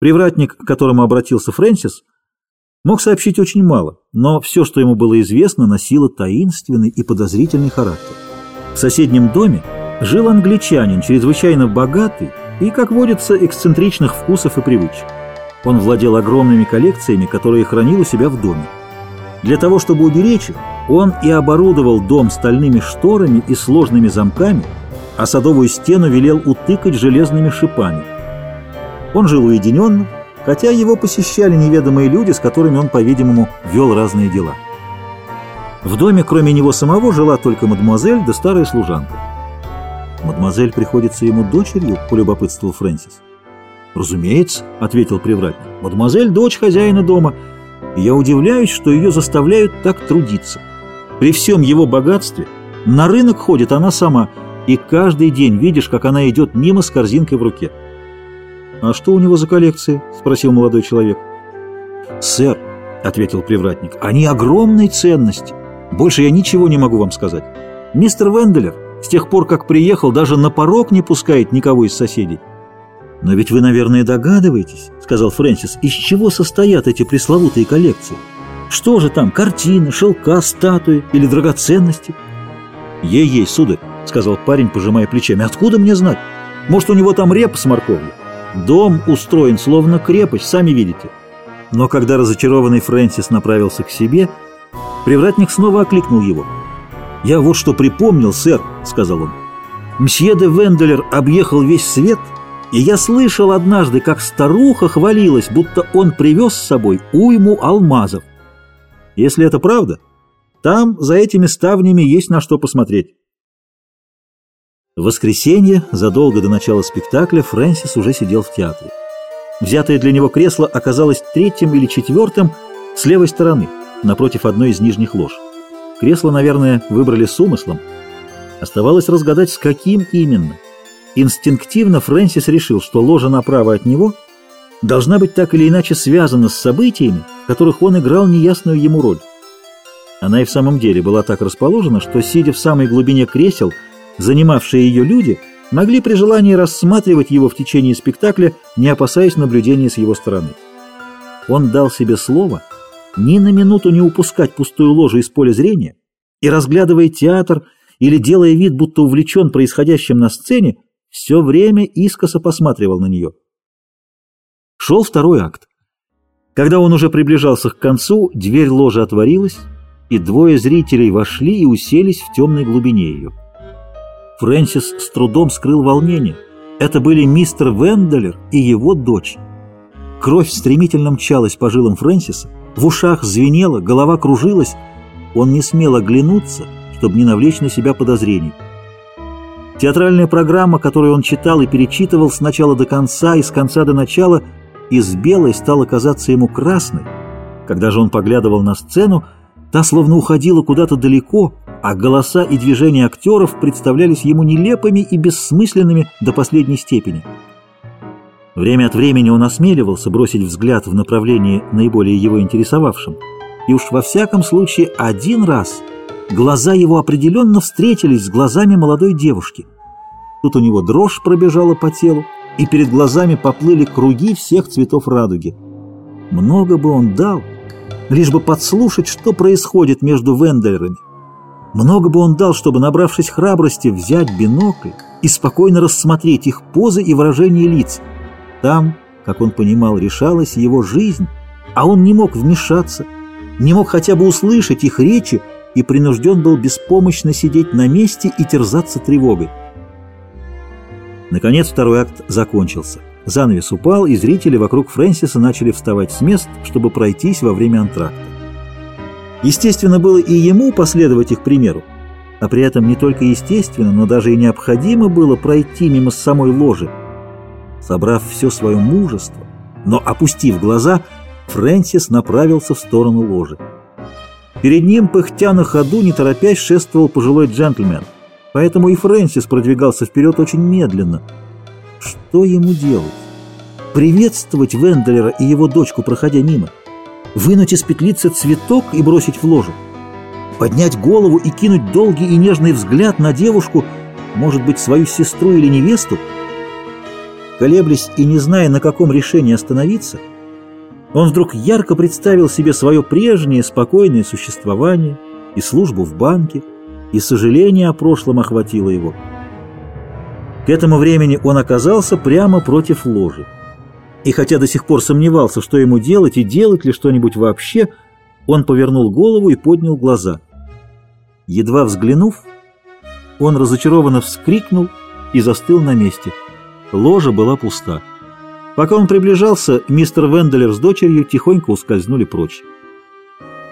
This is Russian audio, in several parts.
Привратник, к которому обратился Фрэнсис, мог сообщить очень мало, но все, что ему было известно, носило таинственный и подозрительный характер. В соседнем доме жил англичанин, чрезвычайно богатый и, как водится, эксцентричных вкусов и привычек. Он владел огромными коллекциями, которые хранил у себя в доме. Для того, чтобы уберечь их, он и оборудовал дом стальными шторами и сложными замками, а садовую стену велел утыкать железными шипами. Он жил уединенно, хотя его посещали неведомые люди, с которыми он, по-видимому, вел разные дела. В доме, кроме него самого, жила только мадемуазель да старая служанка. «Мадемуазель приходится ему дочерью?» — полюбопытствовал Фрэнсис. «Разумеется», — ответил привратник. «Мадемуазель — дочь хозяина дома, и я удивляюсь, что ее заставляют так трудиться. При всем его богатстве на рынок ходит она сама, и каждый день видишь, как она идет мимо с корзинкой в руке». «А что у него за коллекции?» — спросил молодой человек. «Сэр», — ответил привратник, — «они огромной ценности. Больше я ничего не могу вам сказать. Мистер Венделер с тех пор, как приехал, даже на порог не пускает никого из соседей. «Но ведь вы, наверное, догадываетесь, — сказал Фрэнсис, — из чего состоят эти пресловутые коллекции? Что же там, картины, шелка, статуи или драгоценности?» «Ей-ей, сударь, — сказал парень, пожимая плечами, — откуда мне знать? Может, у него там репа с морковью? Дом устроен, словно крепость, сами видите». Но когда разочарованный Фрэнсис направился к себе, привратник снова окликнул его. «Я вот что припомнил, сэр», — сказал он. «Мсье де Венделер объехал весь свет», — и я слышал однажды, как старуха хвалилась, будто он привез с собой уйму алмазов. Если это правда, там, за этими ставнями, есть на что посмотреть. В воскресенье, задолго до начала спектакля, Фрэнсис уже сидел в театре. Взятое для него кресло оказалось третьим или четвертым с левой стороны, напротив одной из нижних лож. Кресло, наверное, выбрали с умыслом. Оставалось разгадать, с каким именно – Инстинктивно Фрэнсис решил, что ложа направо от него должна быть так или иначе связана с событиями, в которых он играл неясную ему роль. Она и в самом деле была так расположена, что, сидя в самой глубине кресел, занимавшие ее люди могли при желании рассматривать его в течение спектакля, не опасаясь наблюдения с его стороны. Он дал себе слово ни на минуту не упускать пустую ложу из поля зрения и, разглядывая театр или делая вид, будто увлечен происходящим на сцене, все время искоса посматривал на нее. Шел второй акт. Когда он уже приближался к концу, дверь ложи отворилась, и двое зрителей вошли и уселись в темной глубине ее. Фрэнсис с трудом скрыл волнение. Это были мистер Венделер и его дочь. Кровь стремительно мчалась по жилам Фрэнсиса, в ушах звенело, голова кружилась. Он не смел оглянуться, чтобы не навлечь на себя подозрений. Театральная программа, которую он читал и перечитывал с начала до конца и с конца до начала, из белой стала казаться ему красной. Когда же он поглядывал на сцену, та словно уходила куда-то далеко, а голоса и движения актеров представлялись ему нелепыми и бессмысленными до последней степени. Время от времени он осмеливался бросить взгляд в направлении, наиболее его интересовавшем, и уж во всяком случае один раз – Глаза его определенно встретились с глазами молодой девушки. Тут у него дрожь пробежала по телу, и перед глазами поплыли круги всех цветов радуги. Много бы он дал, лишь бы подслушать, что происходит между Венделерами. Много бы он дал, чтобы, набравшись храбрости, взять бинокль и спокойно рассмотреть их позы и выражения лиц. Там, как он понимал, решалась его жизнь, а он не мог вмешаться, не мог хотя бы услышать их речи, и принужден был беспомощно сидеть на месте и терзаться тревогой. Наконец второй акт закончился. Занавес упал, и зрители вокруг Фрэнсиса начали вставать с мест, чтобы пройтись во время антракта. Естественно было и ему последовать их примеру, а при этом не только естественно, но даже и необходимо было пройти мимо самой ложи. Собрав все свое мужество, но опустив глаза, Фрэнсис направился в сторону ложи. Перед ним, пыхтя на ходу, не торопясь, шествовал пожилой джентльмен. Поэтому и Фрэнсис продвигался вперед очень медленно. Что ему делать? Приветствовать Венделера и его дочку, проходя мимо? Вынуть из петлицы цветок и бросить в ложу? Поднять голову и кинуть долгий и нежный взгляд на девушку, может быть, свою сестру или невесту? колеблясь и не зная, на каком решении остановиться, он вдруг ярко представил себе свое прежнее спокойное существование и службу в банке, и сожаление о прошлом охватило его. К этому времени он оказался прямо против ложи. И хотя до сих пор сомневался, что ему делать и делать ли что-нибудь вообще, он повернул голову и поднял глаза. Едва взглянув, он разочарованно вскрикнул и застыл на месте. Ложа была пуста. Пока он приближался, мистер Венделер с дочерью тихонько ускользнули прочь.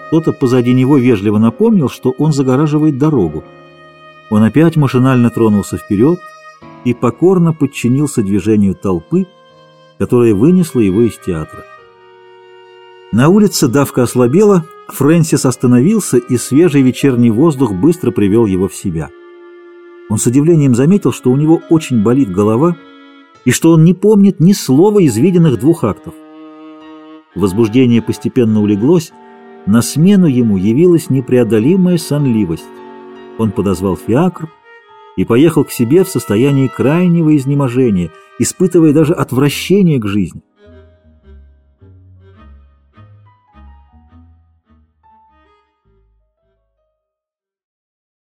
Кто-то позади него вежливо напомнил, что он загораживает дорогу. Он опять машинально тронулся вперед и покорно подчинился движению толпы, которая вынесла его из театра. На улице давка ослабела, Фрэнсис остановился, и свежий вечерний воздух быстро привел его в себя. Он с удивлением заметил, что у него очень болит голова и что он не помнит ни слова из виденных двух актов. Возбуждение постепенно улеглось, на смену ему явилась непреодолимая сонливость. Он подозвал фиакр и поехал к себе в состоянии крайнего изнеможения, испытывая даже отвращение к жизни.